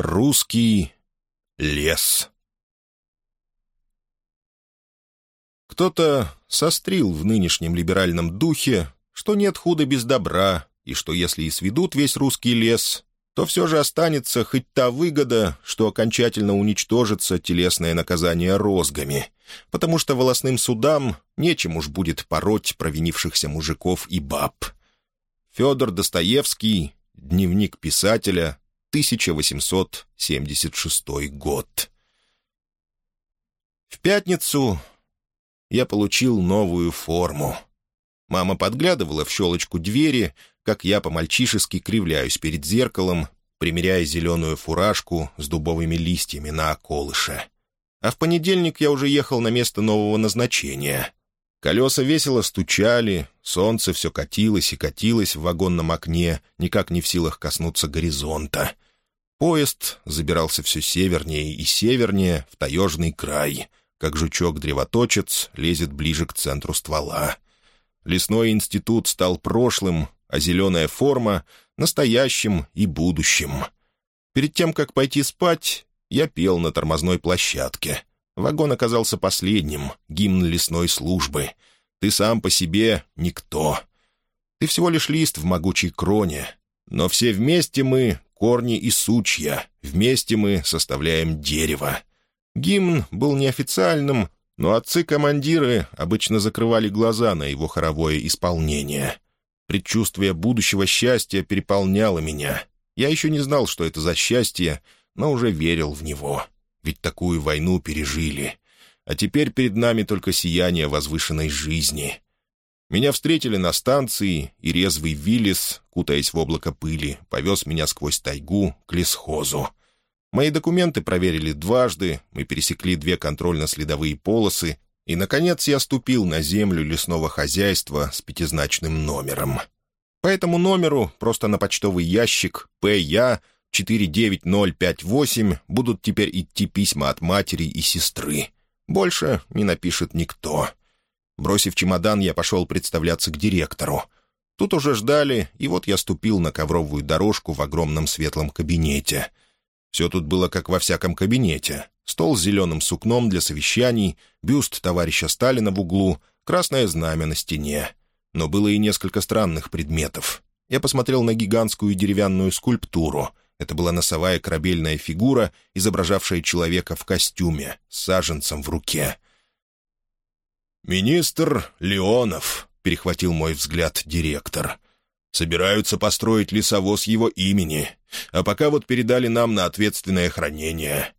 Русский лес. Кто-то сострил в нынешнем либеральном духе, что нет худа без добра, и что если и сведут весь русский лес, то все же останется хоть та выгода, что окончательно уничтожится телесное наказание розгами, потому что волосным судам нечем уж будет пороть провинившихся мужиков и баб. Федор Достоевский, дневник писателя, 1876 год. В пятницу я получил новую форму. Мама подглядывала в щелочку двери, как я по-мальчишески кривляюсь перед зеркалом, примеряя зеленую фуражку с дубовыми листьями на околыше. А в понедельник я уже ехал на место нового назначения. Колеса весело стучали, солнце все катилось и катилось в вагонном окне, никак не в силах коснуться горизонта. Поезд забирался все севернее и севернее в таежный край, как жучок-древоточец лезет ближе к центру ствола. Лесной институт стал прошлым, а зеленая форма — настоящим и будущим. Перед тем, как пойти спать, я пел на тормозной площадке. Вагон оказался последним, гимн лесной службы. Ты сам по себе никто. Ты всего лишь лист в могучей кроне. Но все вместе мы — корни и сучья. Вместе мы составляем дерево. Гимн был неофициальным, но отцы-командиры обычно закрывали глаза на его хоровое исполнение. Предчувствие будущего счастья переполняло меня. Я еще не знал, что это за счастье, но уже верил в него ведь такую войну пережили. А теперь перед нами только сияние возвышенной жизни. Меня встретили на станции, и резвый Виллис, кутаясь в облако пыли, повез меня сквозь тайгу к лесхозу. Мои документы проверили дважды, мы пересекли две контрольно-следовые полосы, и, наконец, я ступил на землю лесного хозяйства с пятизначным номером. По этому номеру просто на почтовый ящик «П.Я.» 49058 будут теперь идти письма от матери и сестры. Больше не напишет никто. Бросив чемодан, я пошел представляться к директору. Тут уже ждали, и вот я ступил на ковровую дорожку в огромном светлом кабинете. Все тут было как во всяком кабинете. Стол с зеленым сукном для совещаний, бюст товарища Сталина в углу, красное знамя на стене. Но было и несколько странных предметов. Я посмотрел на гигантскую деревянную скульптуру — это была носовая корабельная фигура, изображавшая человека в костюме, с саженцем в руке. «Министр Леонов», — перехватил мой взгляд директор. «Собираются построить лесовоз его имени, а пока вот передали нам на ответственное хранение».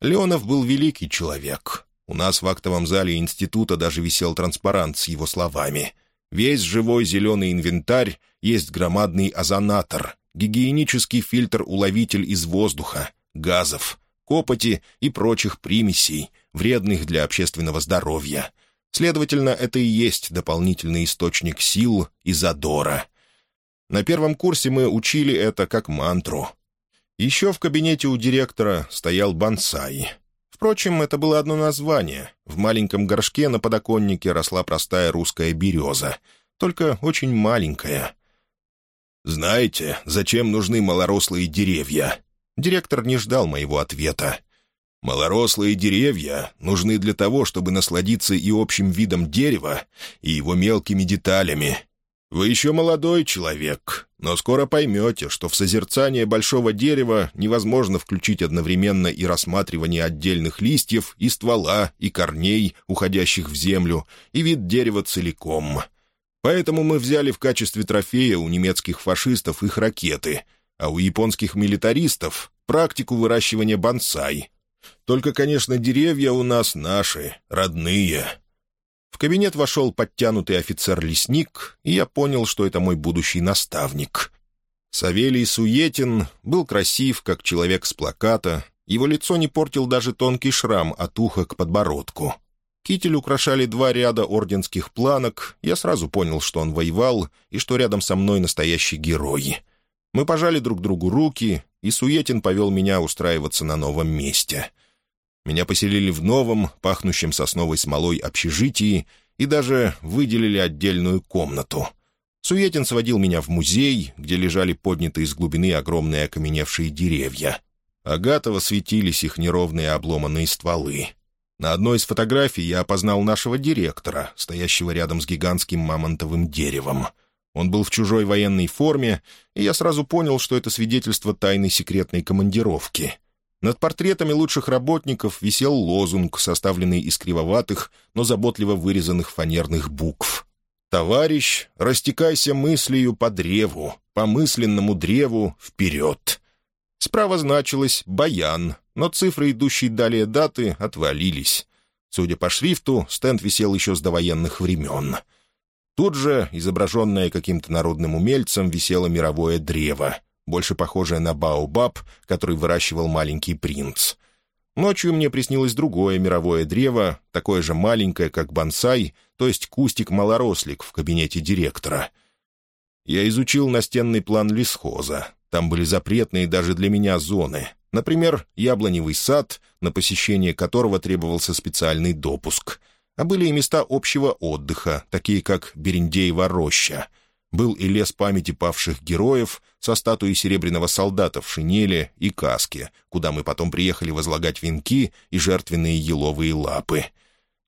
Леонов был великий человек. У нас в актовом зале института даже висел транспарант с его словами. «Весь живой зеленый инвентарь есть громадный озонатор, гигиенический фильтр-уловитель из воздуха, газов, копоти и прочих примесей, вредных для общественного здоровья. Следовательно, это и есть дополнительный источник сил и задора. На первом курсе мы учили это как мантру. Еще в кабинете у директора стоял бонсай. Впрочем, это было одно название. В маленьком горшке на подоконнике росла простая русская береза, только очень маленькая — «Знаете, зачем нужны малорослые деревья?» Директор не ждал моего ответа. «Малорослые деревья нужны для того, чтобы насладиться и общим видом дерева, и его мелкими деталями. Вы еще молодой человек, но скоро поймете, что в созерцание большого дерева невозможно включить одновременно и рассматривание отдельных листьев, и ствола, и корней, уходящих в землю, и вид дерева целиком». Поэтому мы взяли в качестве трофея у немецких фашистов их ракеты, а у японских милитаристов — практику выращивания бонсай. Только, конечно, деревья у нас наши, родные. В кабинет вошел подтянутый офицер-лесник, и я понял, что это мой будущий наставник. Савелий Суетин был красив, как человек с плаката, его лицо не портил даже тонкий шрам от уха к подбородку. Китель украшали два ряда орденских планок. Я сразу понял, что он воевал, и что рядом со мной настоящий герой. Мы пожали друг другу руки, и Суетин повел меня устраиваться на новом месте. Меня поселили в новом, пахнущем сосновой смолой общежитии, и даже выделили отдельную комнату. Суетин сводил меня в музей, где лежали поднятые из глубины огромные окаменевшие деревья. Агатово светились их неровные обломанные стволы. На одной из фотографий я опознал нашего директора, стоящего рядом с гигантским мамонтовым деревом. Он был в чужой военной форме, и я сразу понял, что это свидетельство тайной секретной командировки. Над портретами лучших работников висел лозунг, составленный из кривоватых, но заботливо вырезанных фанерных букв. «Товарищ, растекайся мыслью по древу, по мысленному древу вперед!» Справа значилось «Баян», но цифры, идущие далее даты, отвалились. Судя по шрифту, стенд висел еще с довоенных времен. Тут же, изображенное каким-то народным умельцем, висело мировое древо, больше похожее на баобаб, который выращивал маленький принц. Ночью мне приснилось другое мировое древо, такое же маленькое, как бонсай, то есть кустик-малорослик в кабинете директора. Я изучил настенный план лесхоза. Там были запретные даже для меня зоны. Например, яблоневый сад, на посещение которого требовался специальный допуск. А были и места общего отдыха, такие как Берендеева роща. Был и лес памяти павших героев со статуей серебряного солдата в шинели и каске, куда мы потом приехали возлагать венки и жертвенные еловые лапы.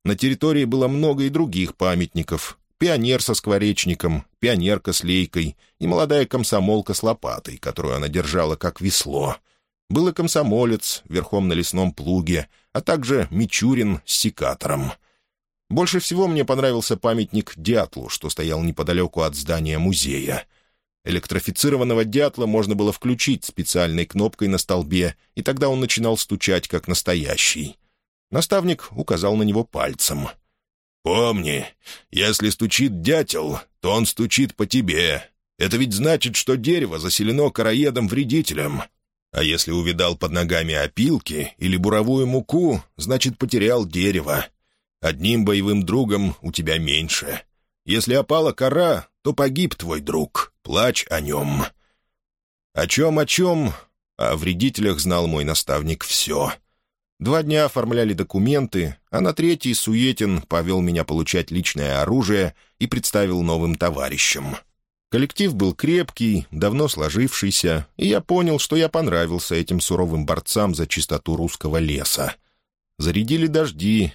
На территории было много и других памятников, пионер со скворечником, пионерка с лейкой и молодая комсомолка с лопатой, которую она держала как весло. Был и комсомолец верхом на лесном плуге, а также Мичурин с секатором. Больше всего мне понравился памятник дятлу, что стоял неподалеку от здания музея. Электрифицированного дятла можно было включить специальной кнопкой на столбе, и тогда он начинал стучать, как настоящий. Наставник указал на него пальцем — «Помни, если стучит дятел, то он стучит по тебе. Это ведь значит, что дерево заселено короедом-вредителем. А если увидал под ногами опилки или буровую муку, значит, потерял дерево. Одним боевым другом у тебя меньше. Если опала кора, то погиб твой друг. Плачь о нем». О чем, о чем, о вредителях знал мой наставник все. Два дня оформляли документы, а на третий Суетин повел меня получать личное оружие и представил новым товарищам. Коллектив был крепкий, давно сложившийся, и я понял, что я понравился этим суровым борцам за чистоту русского леса. Зарядили дожди.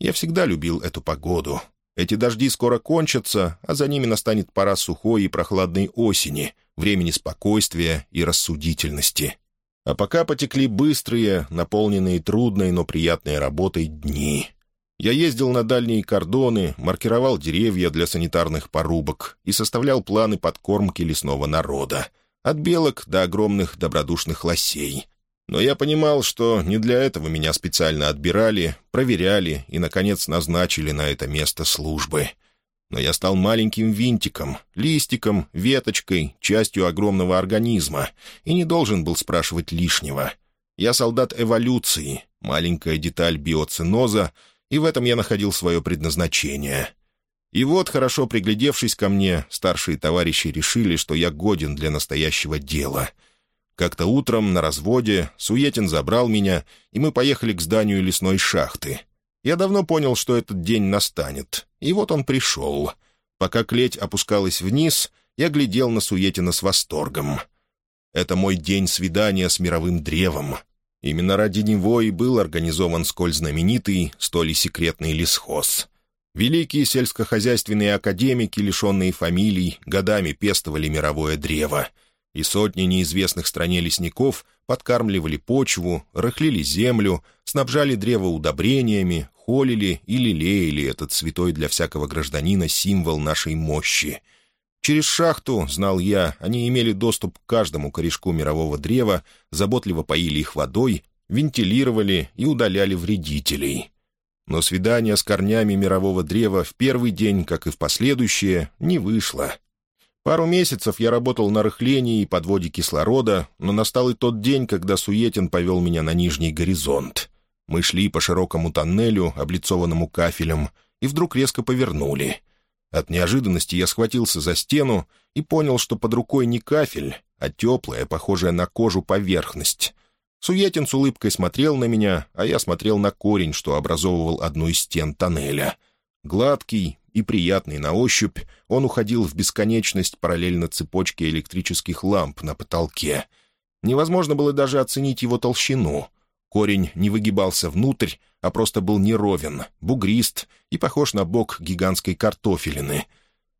Я всегда любил эту погоду. Эти дожди скоро кончатся, а за ними настанет пора сухой и прохладной осени, времени спокойствия и рассудительности. А пока потекли быстрые, наполненные трудной, но приятной работой дни. Я ездил на дальние кордоны, маркировал деревья для санитарных порубок и составлял планы подкормки лесного народа. От белок до огромных добродушных лосей. Но я понимал, что не для этого меня специально отбирали, проверяли и, наконец, назначили на это место службы — но я стал маленьким винтиком, листиком, веточкой, частью огромного организма, и не должен был спрашивать лишнего. Я солдат эволюции, маленькая деталь биоциноза, и в этом я находил свое предназначение. И вот, хорошо приглядевшись ко мне, старшие товарищи решили, что я годен для настоящего дела. Как-то утром на разводе Суетин забрал меня, и мы поехали к зданию лесной шахты. Я давно понял, что этот день настанет, и вот он пришел. Пока клеть опускалась вниз, я глядел на Суетина с восторгом. Это мой день свидания с мировым древом. Именно ради него и был организован сколь знаменитый, столь и секретный лесхоз. Великие сельскохозяйственные академики, лишенные фамилий, годами пестовали мировое древо — и сотни неизвестных стране лесников подкармливали почву, рыхлили землю, снабжали древо удобрениями, холили и лелеяли этот святой для всякого гражданина символ нашей мощи. Через шахту, знал я, они имели доступ к каждому корешку мирового древа, заботливо поили их водой, вентилировали и удаляли вредителей. Но свидание с корнями мирового древа в первый день, как и в последующие, не вышло. Пару месяцев я работал на рыхлении и подводе кислорода, но настал и тот день, когда Суетин повел меня на нижний горизонт. Мы шли по широкому тоннелю, облицованному кафелем, и вдруг резко повернули. От неожиданности я схватился за стену и понял, что под рукой не кафель, а теплая, похожая на кожу поверхность. Суетин с улыбкой смотрел на меня, а я смотрел на корень, что образовывал одну из стен тоннеля. Гладкий, и приятный на ощупь, он уходил в бесконечность параллельно цепочке электрических ламп на потолке. Невозможно было даже оценить его толщину. Корень не выгибался внутрь, а просто был неровен, бугрист и похож на бок гигантской картофелины.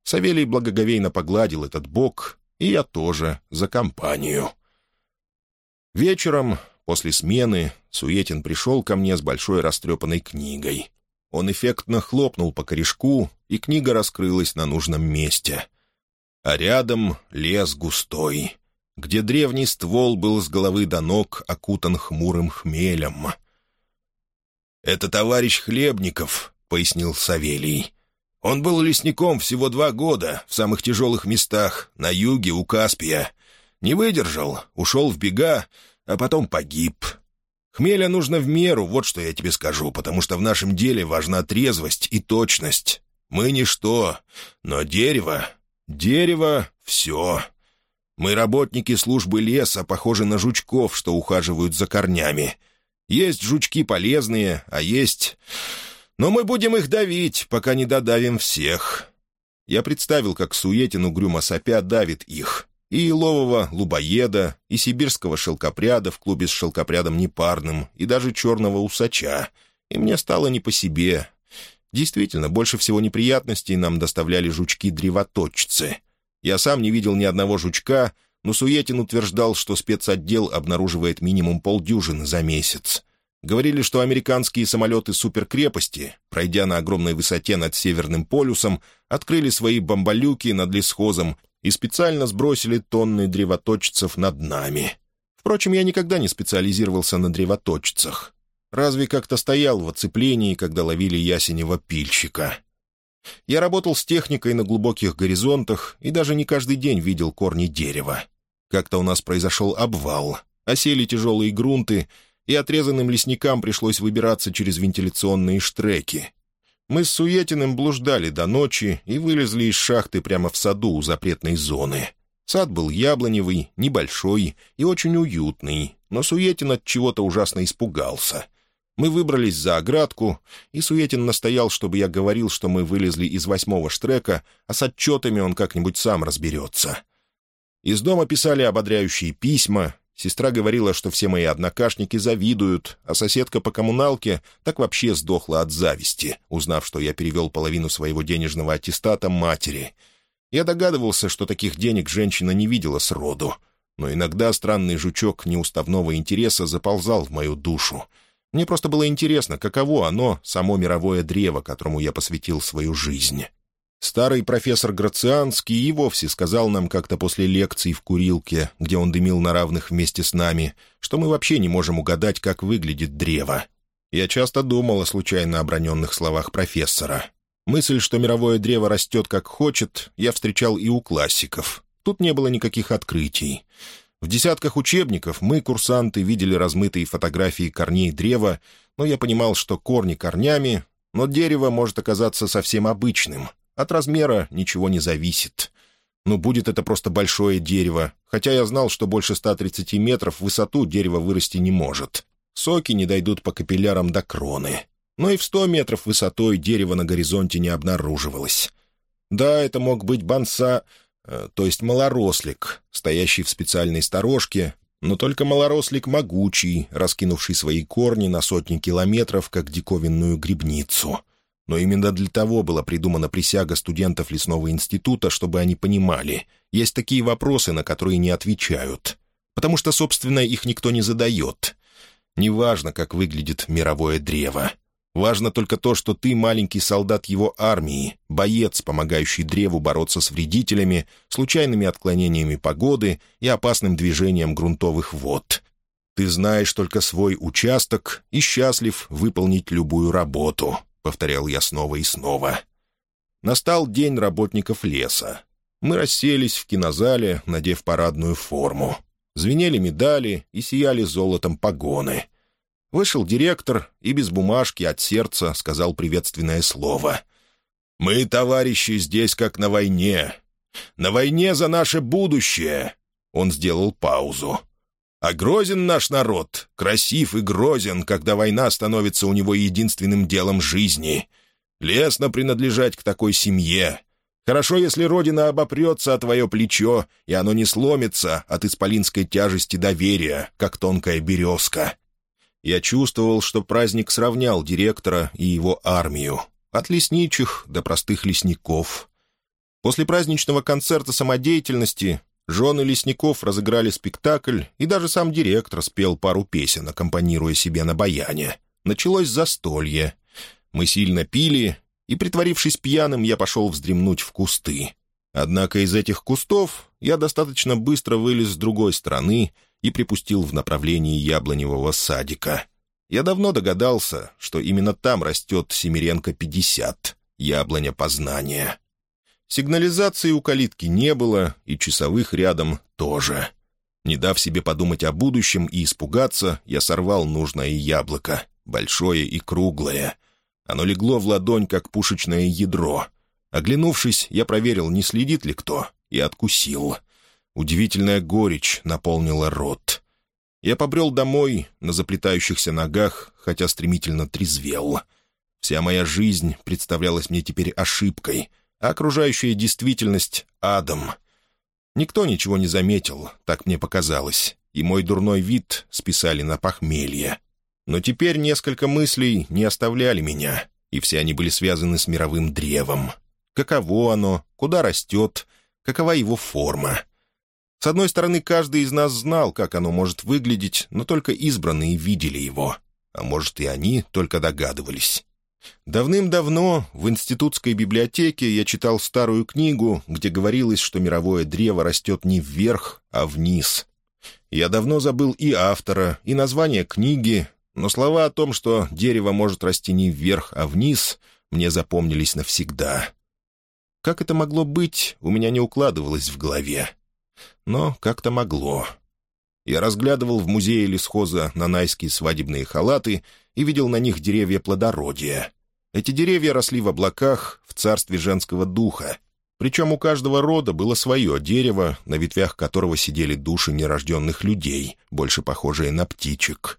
Савелий благоговейно погладил этот бок, и я тоже за компанию. Вечером, после смены, Суетин пришел ко мне с большой растрепанной книгой. Он эффектно хлопнул по корешку, и книга раскрылась на нужном месте. А рядом лес густой, где древний ствол был с головы до ног окутан хмурым хмелем. «Это товарищ Хлебников», — пояснил Савелий. «Он был лесником всего два года в самых тяжелых местах, на юге у Каспия. Не выдержал, ушел в бега, а потом погиб. Хмеля нужно в меру, вот что я тебе скажу, потому что в нашем деле важна трезвость и точность. Мы ничто, но дерево... Дерево — все. Мы работники службы леса, похожи на жучков, что ухаживают за корнями. Есть жучки полезные, а есть... Но мы будем их давить, пока не додавим всех. Я представил, как Суетин угрюмо сопя давит их и елового лубоеда, и сибирского шелкопряда в клубе с шелкопрядом непарным, и даже черного усача. И мне стало не по себе. Действительно, больше всего неприятностей нам доставляли жучки-древоточцы. Я сам не видел ни одного жучка, но Суетин утверждал, что спецотдел обнаруживает минимум полдюжины за месяц. Говорили, что американские самолеты суперкрепости, пройдя на огромной высоте над Северным полюсом, открыли свои бомболюки над лесхозом и специально сбросили тонны древоточцев над нами. Впрочем, я никогда не специализировался на древоточцах. Разве как-то стоял в оцеплении, когда ловили ясенева пильщика. Я работал с техникой на глубоких горизонтах и даже не каждый день видел корни дерева. Как-то у нас произошел обвал, осели тяжелые грунты, и отрезанным лесникам пришлось выбираться через вентиляционные штреки, мы с Суетиным блуждали до ночи и вылезли из шахты прямо в саду у запретной зоны. Сад был яблоневый, небольшой и очень уютный, но Суетин от чего-то ужасно испугался. Мы выбрались за оградку, и Суетин настоял, чтобы я говорил, что мы вылезли из восьмого штрека, а с отчетами он как-нибудь сам разберется. Из дома писали ободряющие письма, Сестра говорила, что все мои однокашники завидуют, а соседка по коммуналке так вообще сдохла от зависти, узнав, что я перевел половину своего денежного аттестата матери. Я догадывался, что таких денег женщина не видела сроду, но иногда странный жучок неуставного интереса заползал в мою душу. Мне просто было интересно, каково оно, само мировое древо, которому я посвятил свою жизнь. Старый профессор Грацианский и вовсе сказал нам как-то после лекции в курилке, где он дымил на равных вместе с нами, что мы вообще не можем угадать, как выглядит древо. Я часто думал о случайно оброненных словах профессора. Мысль, что мировое древо растет как хочет, я встречал и у классиков. Тут не было никаких открытий. В десятках учебников мы, курсанты, видели размытые фотографии корней древа, но я понимал, что корни корнями, но дерево может оказаться совсем обычным, от размера ничего не зависит. Ну, будет это просто большое дерево, хотя я знал, что больше 130 метров в высоту дерево вырасти не может. Соки не дойдут по капиллярам до кроны. Но и в 100 метров высотой дерево на горизонте не обнаруживалось. Да, это мог быть банса, э, то есть малорослик, стоящий в специальной сторожке, но только малорослик могучий, раскинувший свои корни на сотни километров, как диковинную грибницу. Но именно для того была придумана присяга студентов лесного института, чтобы они понимали, есть такие вопросы, на которые не отвечают. Потому что, собственно, их никто не задает. Неважно, как выглядит мировое древо. Важно только то, что ты маленький солдат его армии, боец, помогающий древу бороться с вредителями, случайными отклонениями погоды и опасным движением грунтовых вод. Ты знаешь только свой участок и счастлив выполнить любую работу. — повторял я снова и снова. Настал день работников леса. Мы расселись в кинозале, надев парадную форму. Звенели медали и сияли золотом погоны. Вышел директор и без бумажки от сердца сказал приветственное слово. «Мы, товарищи, здесь как на войне. На войне за наше будущее!» Он сделал паузу. А грозен наш народ, красив и грозен, когда война становится у него единственным делом жизни. Лестно принадлежать к такой семье. Хорошо, если Родина обопрется о твое плечо, и оно не сломится от исполинской тяжести доверия, как тонкая березка. Я чувствовал, что праздник сравнял директора и его армию. От лесничих до простых лесников. После праздничного концерта самодеятельности жены лесников разыграли спектакль, и даже сам директор спел пару песен, аккомпанируя себе на баяне. Началось застолье. Мы сильно пили, и, притворившись пьяным, я пошел вздремнуть в кусты. Однако из этих кустов я достаточно быстро вылез с другой стороны и припустил в направлении яблоневого садика. Я давно догадался, что именно там растет Семиренко-50, яблоня познания. Сигнализации у калитки не было, и часовых рядом тоже. Не дав себе подумать о будущем и испугаться, я сорвал нужное яблоко, большое и круглое. Оно легло в ладонь, как пушечное ядро. Оглянувшись, я проверил, не следит ли кто, и откусил. Удивительная горечь наполнила рот. Я побрел домой на заплетающихся ногах, хотя стремительно трезвел. Вся моя жизнь представлялась мне теперь ошибкой — а окружающая действительность — адом. Никто ничего не заметил, так мне показалось, и мой дурной вид списали на похмелье. Но теперь несколько мыслей не оставляли меня, и все они были связаны с мировым древом. Каково оно, куда растет, какова его форма. С одной стороны, каждый из нас знал, как оно может выглядеть, но только избранные видели его. А может, и они только догадывались. Давным-давно в институтской библиотеке я читал старую книгу, где говорилось, что мировое древо растет не вверх, а вниз. Я давно забыл и автора, и название книги, но слова о том, что дерево может расти не вверх, а вниз, мне запомнились навсегда. Как это могло быть, у меня не укладывалось в голове. Но как-то могло. Я разглядывал в музее лесхоза нанайские свадебные халаты и видел на них деревья плодородия. Эти деревья росли в облаках, в царстве женского духа. Причем у каждого рода было свое дерево, на ветвях которого сидели души нерожденных людей, больше похожие на птичек.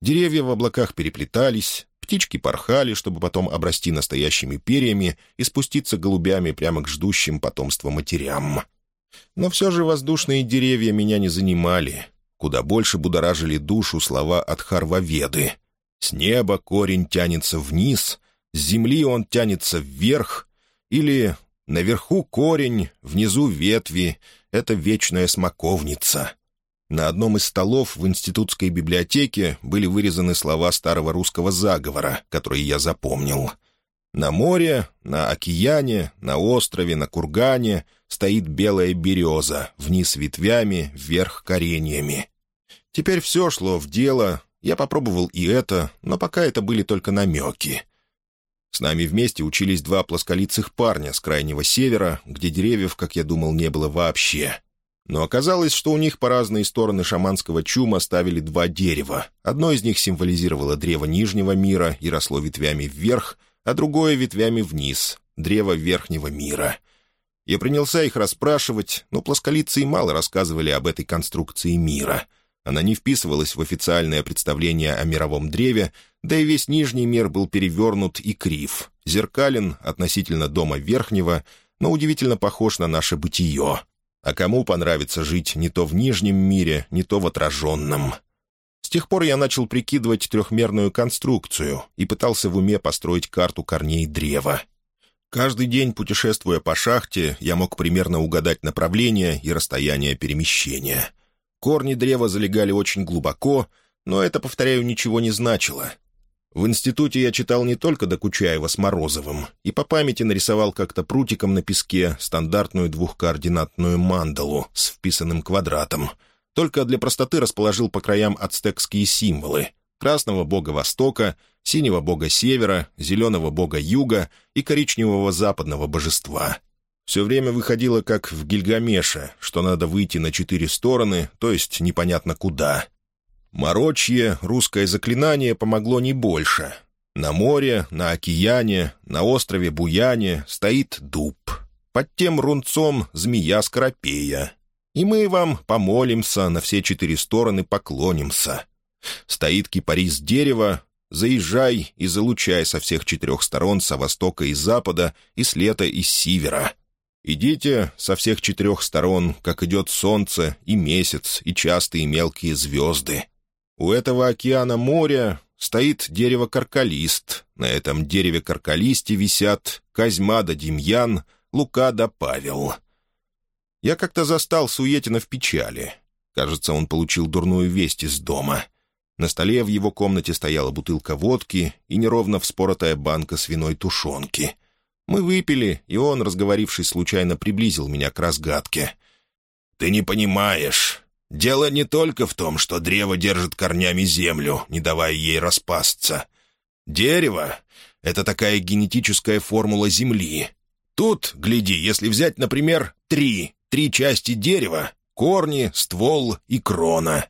Деревья в облаках переплетались, птички порхали, чтобы потом обрасти настоящими перьями и спуститься голубями прямо к ждущим потомства матерям. Но все же воздушные деревья меня не занимали. Куда больше будоражили душу слова от Харваведы — с неба корень тянется вниз, с земли он тянется вверх, или наверху корень, внизу ветви — это вечная смоковница. На одном из столов в институтской библиотеке были вырезаны слова старого русского заговора, которые я запомнил. На море, на океане, на острове, на кургане стоит белая береза, вниз ветвями, вверх кореньями. Теперь все шло в дело, я попробовал и это, но пока это были только намеки. С нами вместе учились два плосколицых парня с крайнего севера, где деревьев, как я думал, не было вообще. Но оказалось, что у них по разные стороны шаманского чума ставили два дерева. Одно из них символизировало древо Нижнего мира и росло ветвями вверх, а другое — ветвями вниз, древо Верхнего мира. Я принялся их расспрашивать, но плосколицы мало рассказывали об этой конструкции мира — она не вписывалась в официальное представление о мировом древе, да и весь нижний мир был перевернут и крив, зеркален относительно дома верхнего, но удивительно похож на наше бытие. А кому понравится жить не то в нижнем мире, не то в отраженном? С тех пор я начал прикидывать трехмерную конструкцию и пытался в уме построить карту корней древа. Каждый день, путешествуя по шахте, я мог примерно угадать направление и расстояние перемещения. Корни древа залегали очень глубоко, но это, повторяю, ничего не значило. В институте я читал не только Докучаева с Морозовым, и по памяти нарисовал как-то прутиком на песке стандартную двухкоординатную мандалу с вписанным квадратом. Только для простоты расположил по краям ацтекские символы — красного бога Востока, синего бога Севера, зеленого бога Юга и коричневого западного божества — все время выходило, как в Гильгамеше, что надо выйти на четыре стороны, то есть непонятно куда. Морочье, русское заклинание помогло не больше. На море, на океане, на острове Буяне стоит дуб. Под тем рунцом змея-скоропея. И мы вам помолимся, на все четыре стороны поклонимся. Стоит кипарис дерева, заезжай и залучай со всех четырех сторон, со востока и запада, и с лета и с севера — Идите со всех четырех сторон, как идет солнце и месяц, и частые мелкие звезды. У этого океана моря стоит дерево-каркалист. На этом дереве-каркалисте висят Козьма да Демьян, Лука да Павел. Я как-то застал Суетина в печали. Кажется, он получил дурную весть из дома. На столе в его комнате стояла бутылка водки и неровно вспоротая банка свиной тушенки. Мы выпили, и он, разговорившись случайно, приблизил меня к разгадке. «Ты не понимаешь. Дело не только в том, что древо держит корнями землю, не давая ей распасться. Дерево — это такая генетическая формула Земли. Тут, гляди, если взять, например, три, три части дерева — корни, ствол и крона.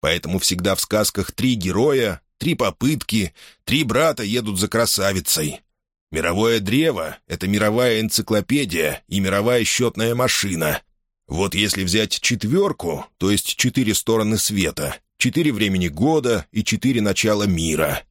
Поэтому всегда в сказках три героя, три попытки, три брата едут за красавицей. Мировое древо — это мировая энциклопедия и мировая счетная машина. Вот если взять четверку, то есть четыре стороны света, четыре времени года и четыре начала мира,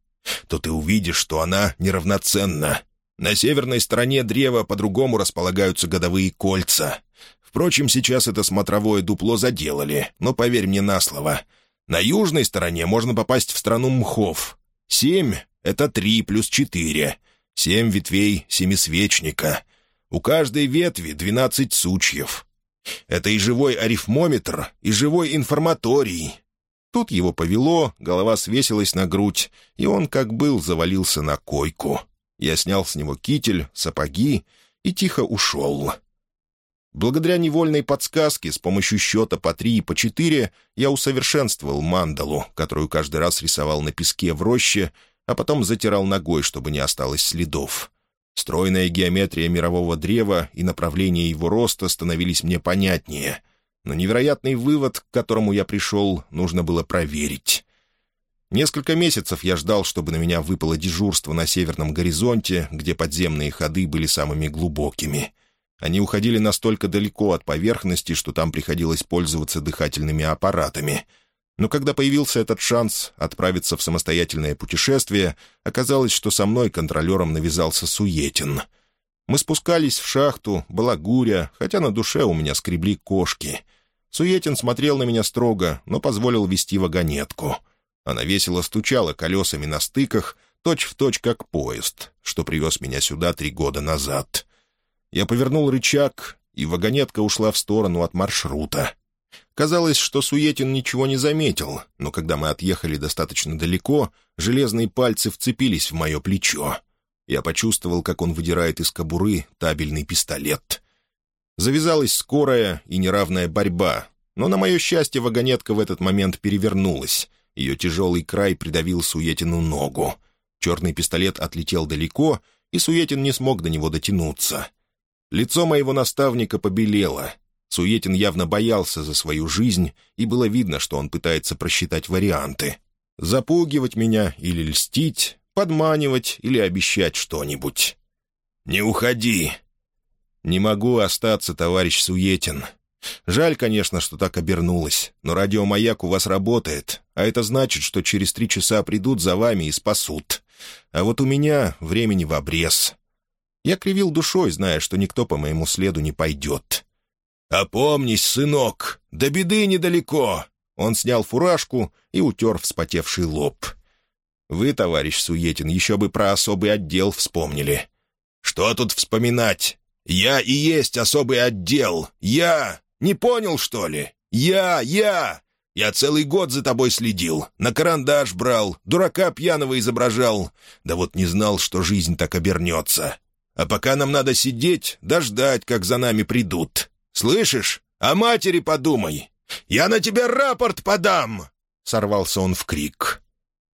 то ты увидишь, что она неравноценна. На северной стороне древа по-другому располагаются годовые кольца. Впрочем, сейчас это смотровое дупло заделали, но поверь мне на слово. На южной стороне можно попасть в страну мхов. Семь — это три плюс четыре. Семь ветвей семисвечника. У каждой ветви двенадцать сучьев. Это и живой арифмометр, и живой информаторий. Тут его повело, голова свесилась на грудь, и он, как был, завалился на койку. Я снял с него китель, сапоги и тихо ушел. Благодаря невольной подсказке с помощью счета по три и по четыре я усовершенствовал мандалу, которую каждый раз рисовал на песке в роще, а потом затирал ногой, чтобы не осталось следов. Стройная геометрия мирового древа и направление его роста становились мне понятнее. Но невероятный вывод, к которому я пришел, нужно было проверить. Несколько месяцев я ждал, чтобы на меня выпало дежурство на северном горизонте, где подземные ходы были самыми глубокими. Они уходили настолько далеко от поверхности, что там приходилось пользоваться дыхательными аппаратами — но когда появился этот шанс отправиться в самостоятельное путешествие, оказалось, что со мной контролером навязался Суетин. Мы спускались в шахту, была гуря, хотя на душе у меня скребли кошки. Суетин смотрел на меня строго, но позволил вести вагонетку. Она весело стучала колесами на стыках, точь-в-точь точь как поезд, что привез меня сюда три года назад. Я повернул рычаг, и вагонетка ушла в сторону от маршрута. Казалось, что Суетин ничего не заметил, но когда мы отъехали достаточно далеко, железные пальцы вцепились в мое плечо. Я почувствовал, как он выдирает из кобуры табельный пистолет. Завязалась скорая и неравная борьба, но, на мое счастье, вагонетка в этот момент перевернулась. Ее тяжелый край придавил Суетину ногу. Черный пистолет отлетел далеко, и Суетин не смог до него дотянуться. Лицо моего наставника побелело — Суетин явно боялся за свою жизнь, и было видно, что он пытается просчитать варианты. Запугивать меня или льстить, подманивать или обещать что-нибудь. «Не уходи!» «Не могу остаться, товарищ Суетин. Жаль, конечно, что так обернулось, но радиомаяк у вас работает, а это значит, что через три часа придут за вами и спасут. А вот у меня времени в обрез». Я кривил душой, зная, что никто по моему следу не пойдет. «Опомнись, сынок, до беды недалеко!» Он снял фуражку и утер вспотевший лоб. «Вы, товарищ Суетин, еще бы про особый отдел вспомнили». «Что тут вспоминать? Я и есть особый отдел. Я! Не понял, что ли? Я, я! Я целый год за тобой следил, на карандаш брал, дурака пьяного изображал. Да вот не знал, что жизнь так обернется. А пока нам надо сидеть, дождать, как за нами придут. «Слышишь? О матери подумай! Я на тебя рапорт подам!» Сорвался он в крик.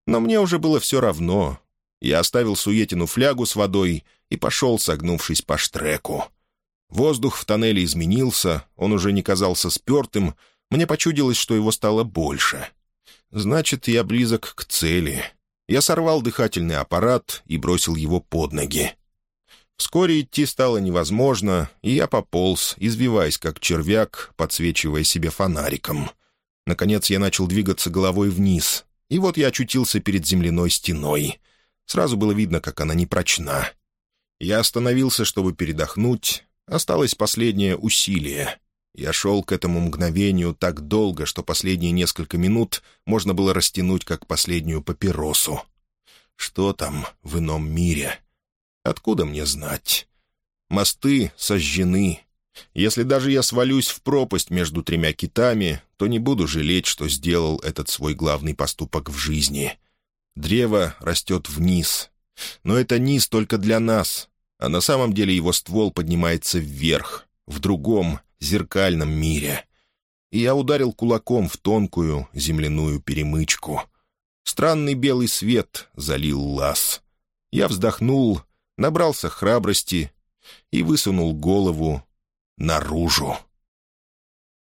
Но мне уже было все равно. Я оставил Суетину флягу с водой и пошел, согнувшись по штреку. Воздух в тоннеле изменился, он уже не казался спертым, мне почудилось, что его стало больше. Значит, я близок к цели. Я сорвал дыхательный аппарат и бросил его под ноги. Вскоре идти стало невозможно, и я пополз, извиваясь как червяк, подсвечивая себе фонариком. Наконец я начал двигаться головой вниз, и вот я очутился перед земляной стеной. Сразу было видно, как она непрочна. Я остановился, чтобы передохнуть, Осталось последнее усилие. Я шел к этому мгновению так долго, что последние несколько минут можно было растянуть как последнюю папиросу. Что там в ином мире? Откуда мне знать? Мосты сожжены. Если даже я свалюсь в пропасть между тремя китами, то не буду жалеть, что сделал этот свой главный поступок в жизни. Древо растет вниз. Но это низ только для нас, а на самом деле его ствол поднимается вверх, в другом, зеркальном мире. И я ударил кулаком в тонкую земляную перемычку. Странный белый свет залил лаз. Я вздохнул, набрался храбрости и высунул голову наружу.